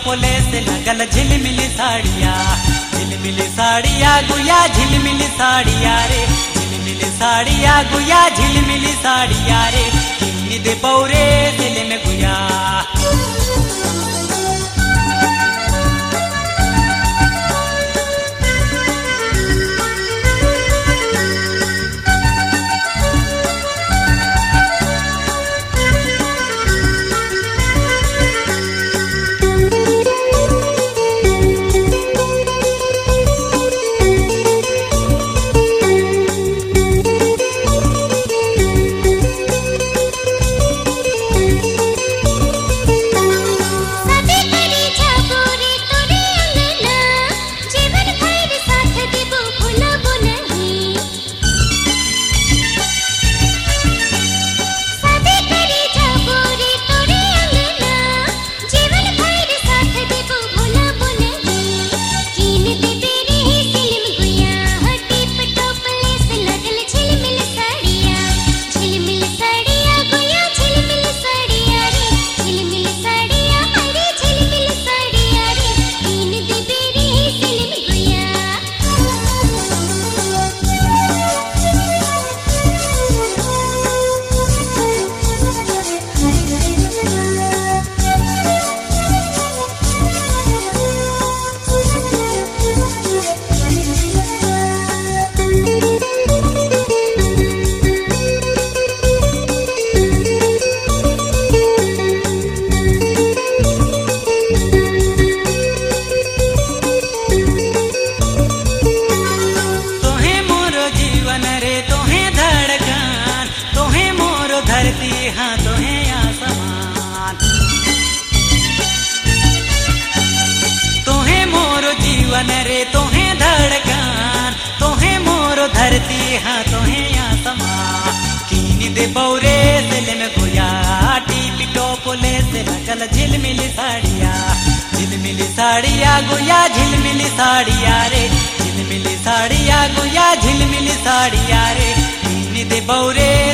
टोपोले से लगल झिलमिल साड़िया। झिलमिल साड़िया, गुया झिलमिल साड़िया रे। झिलमिल साड़िया, गुया झिलमिल साड़िया रे। दे पौरे दिल में गुया मोरो जीवन रे तोहे धड़कन, तोहे मोरो धरती हाँ तोहे आसमान। कीन दे बौरे दिल में गुया टीपी टोपोले से लगल झिलमिल साड़िया। झिलमिल साड़िया, गुया झिलमिल साड़िया रे। झिलमिल साड़िया, गुया झिलमिल साड़िया रे। कीन दे बौरे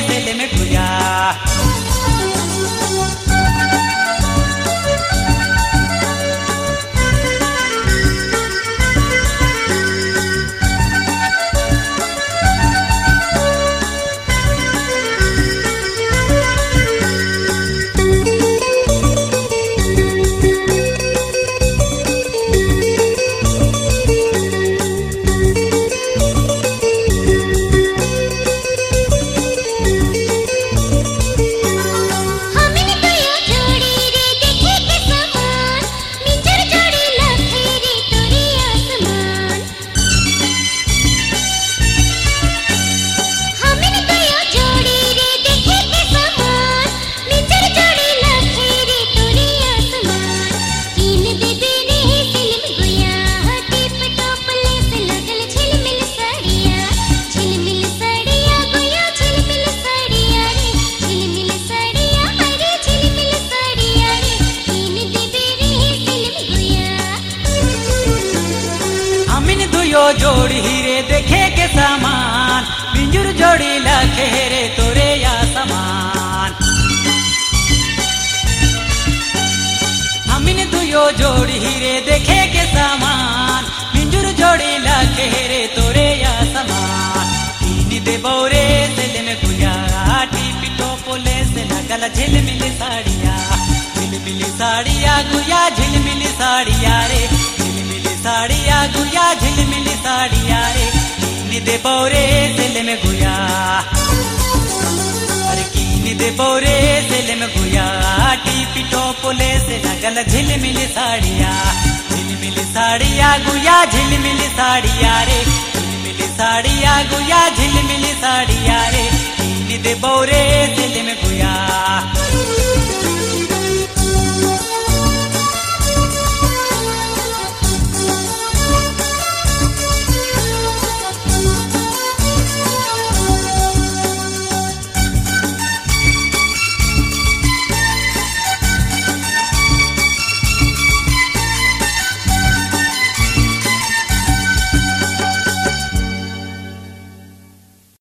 जोड़ी हीरे देखे के सामान। पिंजुर जोड़ी लखे तोरे या समान। अमिन दुयो जोड़ी हीरे देखे के सामान। पिंजुर जोड़ी लखे तोरे या समान। तीन दे बौरे दिल में गुया टीपी टोपोले से लगल झिलमिल साड़िया। झिलमिल साड़िया, गुया झिलमिल साड़िया रे। साड़िया रे, कीन दे बौरे दिल में गुया। अरे कीन दे बौरे दिल में गुया। टीपी टोपोले से लगल झिलमिल साड़िया। झिलमिल साड़िया, गुया झिलमिल साड़िया रे। झिलमिल साड़िया, गुया झिलमिल साड़िया रे। कीन दे बौरे